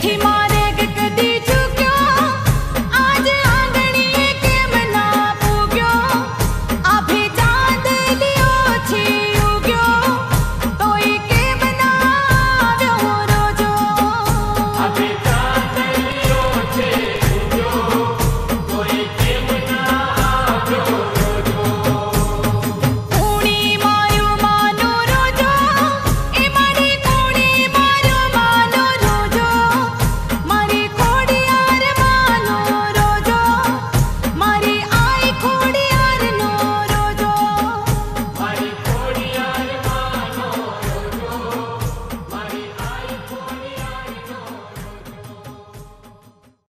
Timon.